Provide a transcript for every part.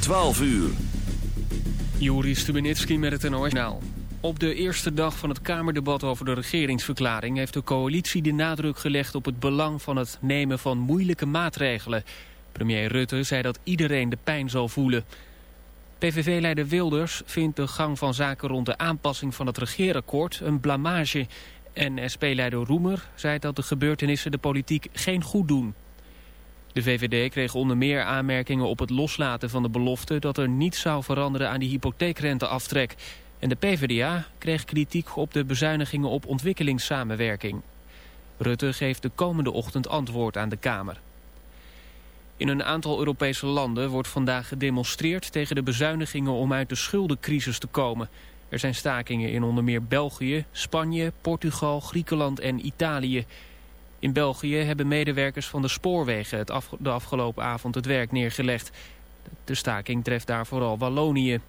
12 uur. Juri Stubenitski met het NOS. Op de eerste dag van het Kamerdebat over de regeringsverklaring... heeft de coalitie de nadruk gelegd op het belang van het nemen van moeilijke maatregelen. Premier Rutte zei dat iedereen de pijn zal voelen. PVV-leider Wilders vindt de gang van zaken rond de aanpassing van het regeerakkoord een blamage. En SP-leider Roemer zei dat de gebeurtenissen de politiek geen goed doen. De VVD kreeg onder meer aanmerkingen op het loslaten van de belofte... dat er niets zou veranderen aan die hypotheekrenteaftrek. En de PvdA kreeg kritiek op de bezuinigingen op ontwikkelingssamenwerking. Rutte geeft de komende ochtend antwoord aan de Kamer. In een aantal Europese landen wordt vandaag gedemonstreerd tegen de bezuinigingen om uit de schuldencrisis te komen. Er zijn stakingen in onder meer België, Spanje, Portugal, Griekenland en Italië. In België hebben medewerkers van de spoorwegen het de afgelopen avond het werk neergelegd. De staking treft daar vooral Wallonië.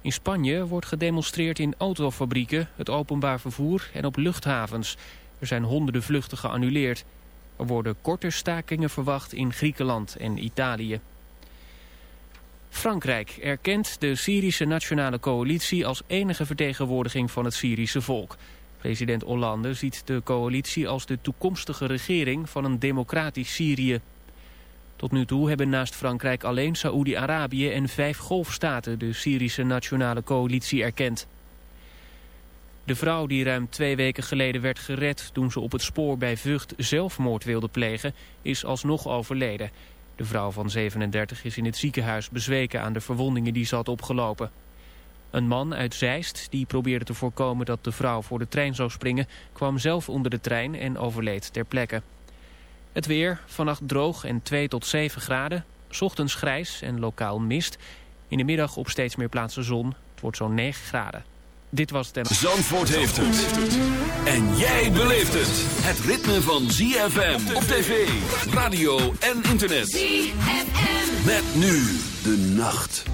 In Spanje wordt gedemonstreerd in autofabrieken, het openbaar vervoer en op luchthavens. Er zijn honderden vluchten geannuleerd. Er worden korte stakingen verwacht in Griekenland en Italië. Frankrijk erkent de Syrische Nationale Coalitie als enige vertegenwoordiging van het Syrische volk. President Hollande ziet de coalitie als de toekomstige regering van een democratisch Syrië. Tot nu toe hebben naast Frankrijk alleen Saoedi-Arabië en vijf golfstaten de Syrische Nationale Coalitie erkend. De vrouw die ruim twee weken geleden werd gered toen ze op het spoor bij Vught zelfmoord wilde plegen, is alsnog overleden. De vrouw van 37 is in het ziekenhuis bezweken aan de verwondingen die ze had opgelopen. Een man uit Zeist, die probeerde te voorkomen dat de vrouw voor de trein zou springen, kwam zelf onder de trein en overleed ter plekke. Het weer, vannacht droog en 2 tot 7 graden, ochtends grijs en lokaal mist. In de middag op steeds meer plaatsen zon, het wordt zo'n 9 graden. Dit was het... Zandvoort heeft het. En jij beleeft het. Het ritme van ZFM op tv, radio en internet. ZFM. Met nu de nacht.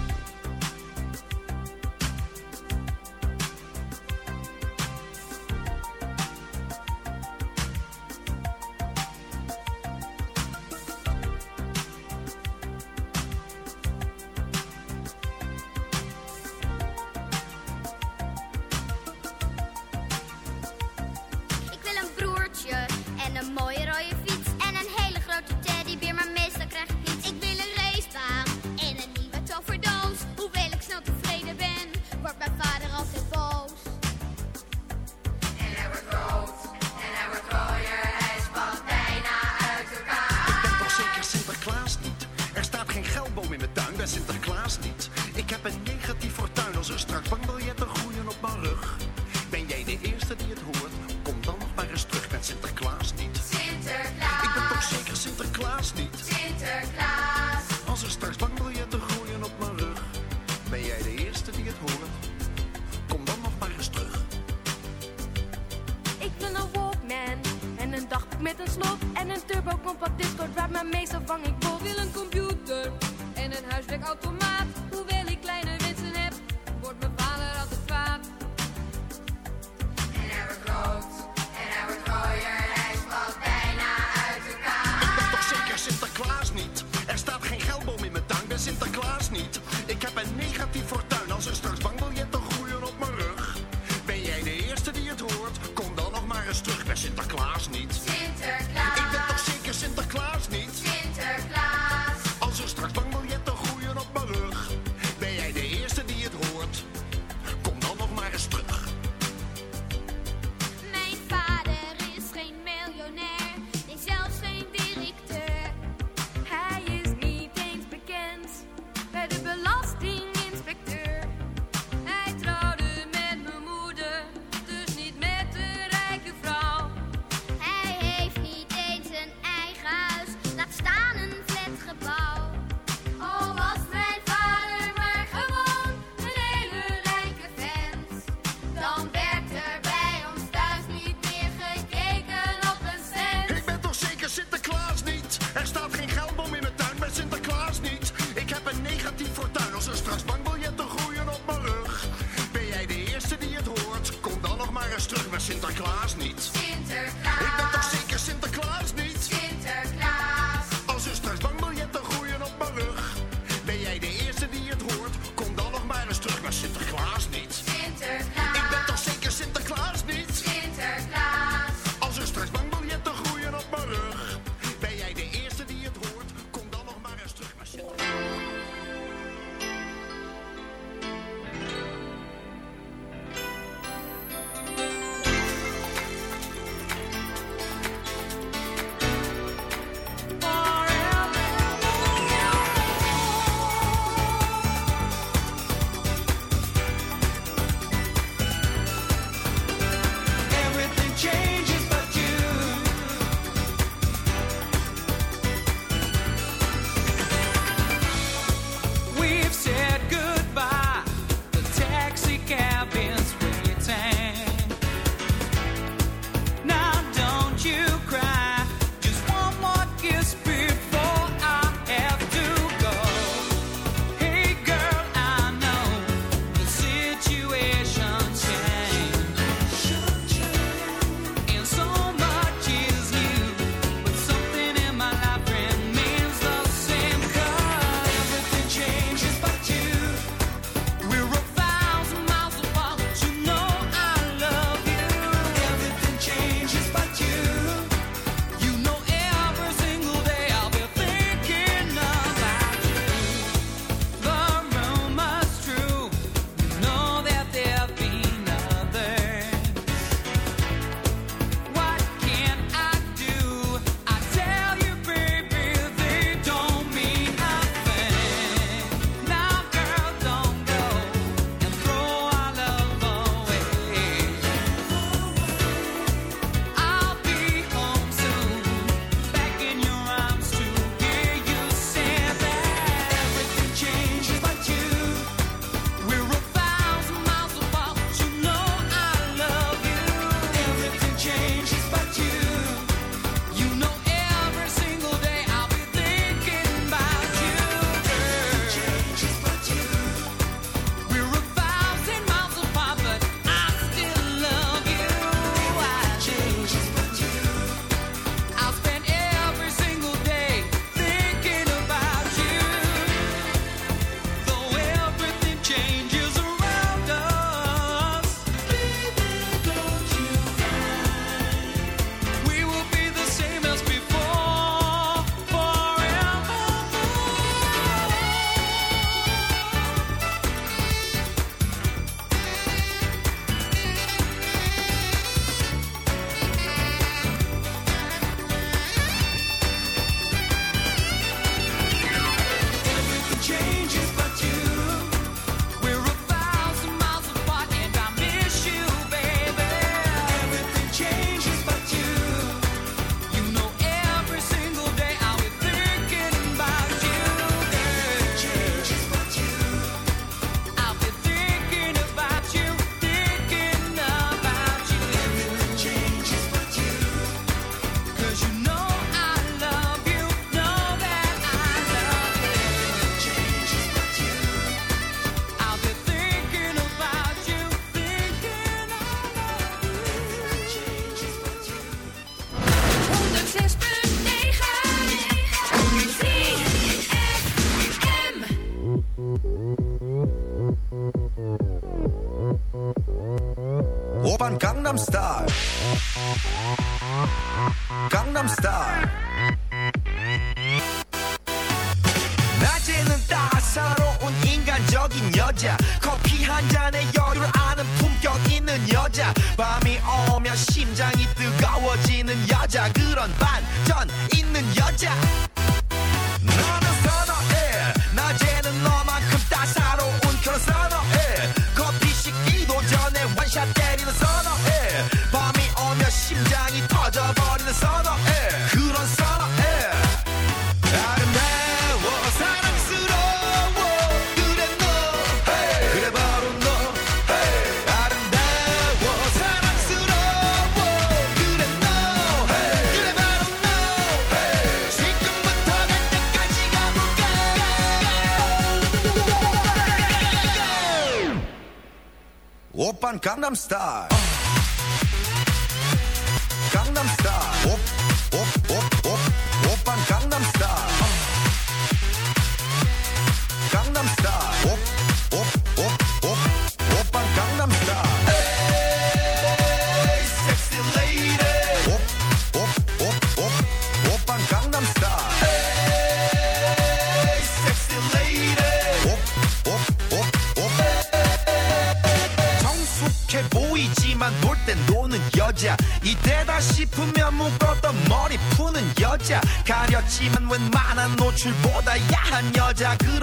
I'm star.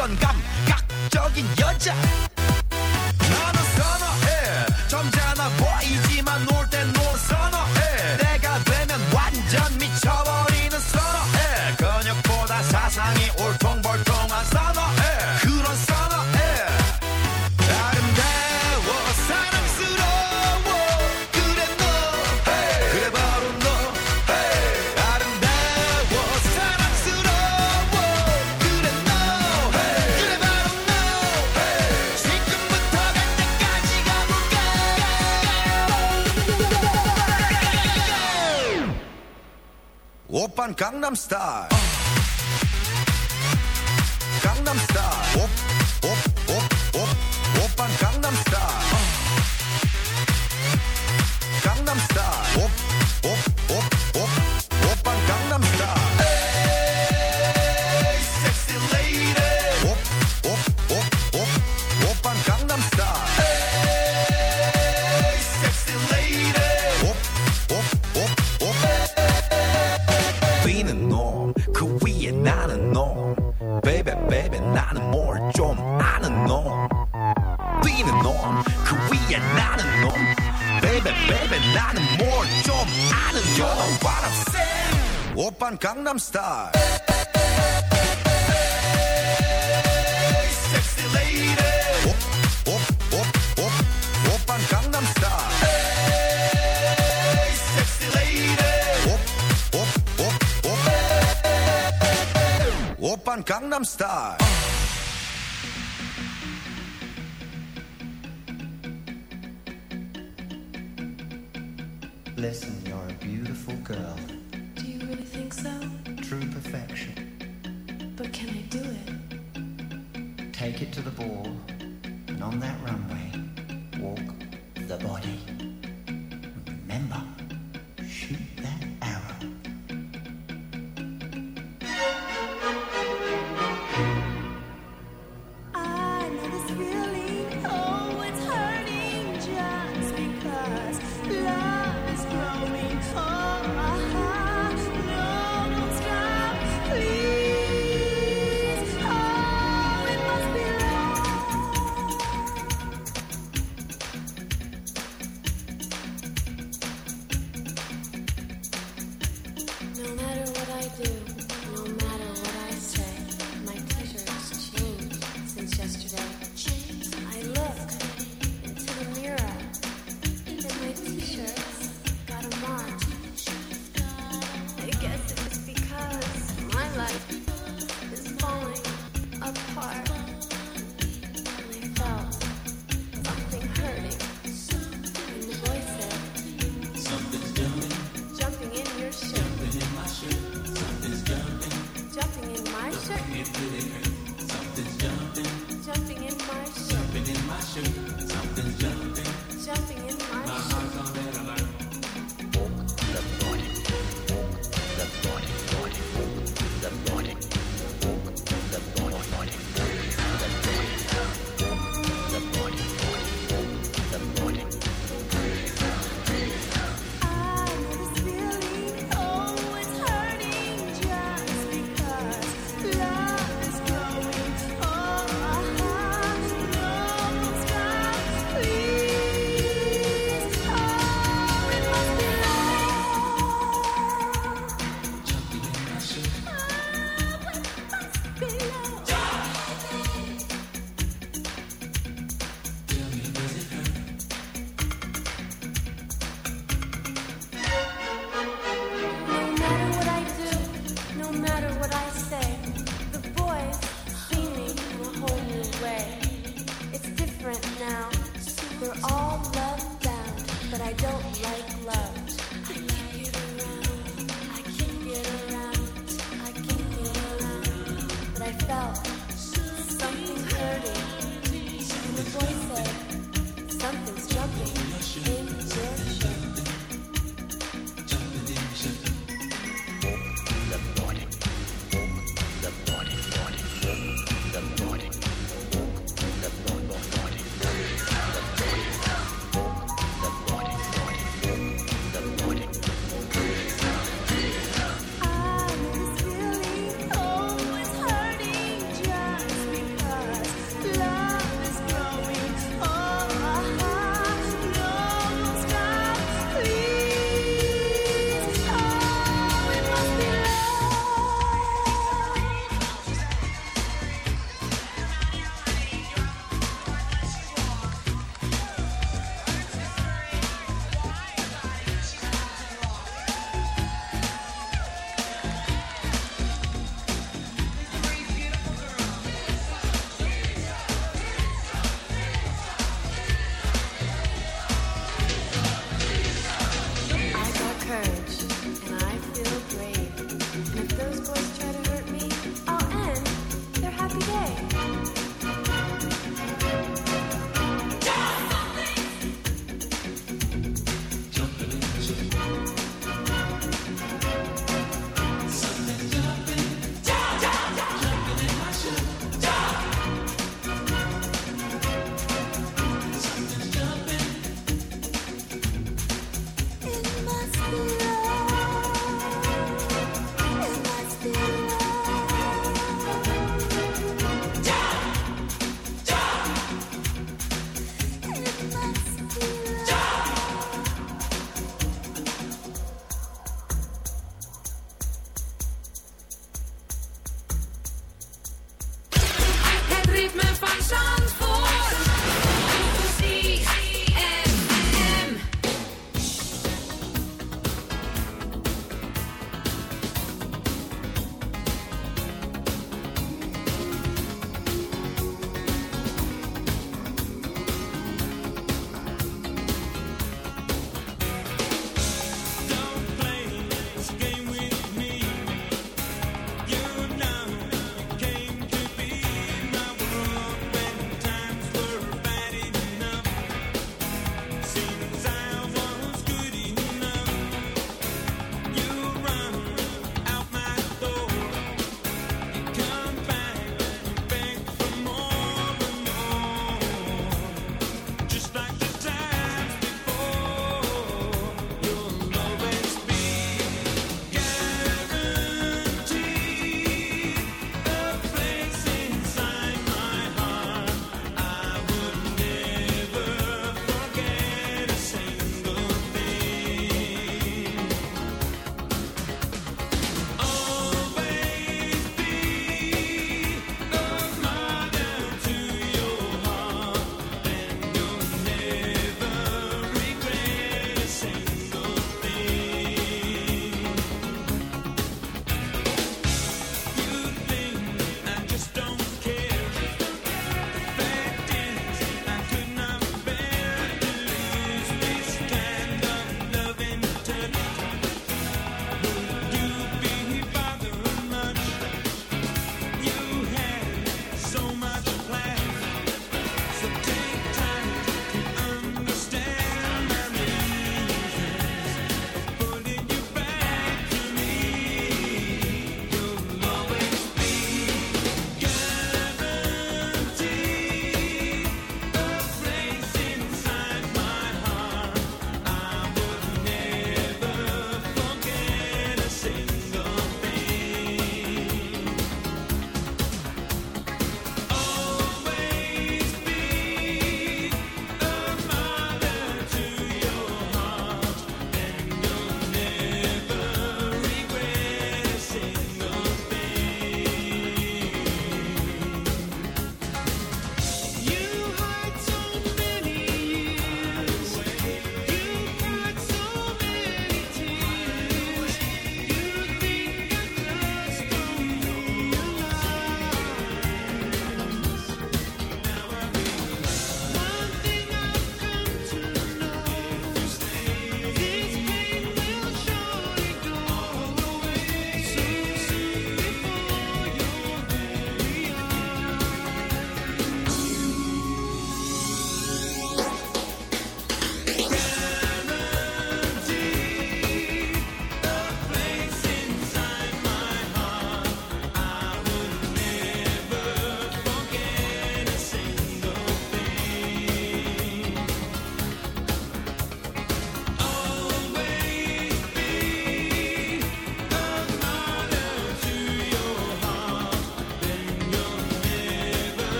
그런 감각적인 여자. Gangnam Style.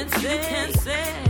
can't say. You can't say.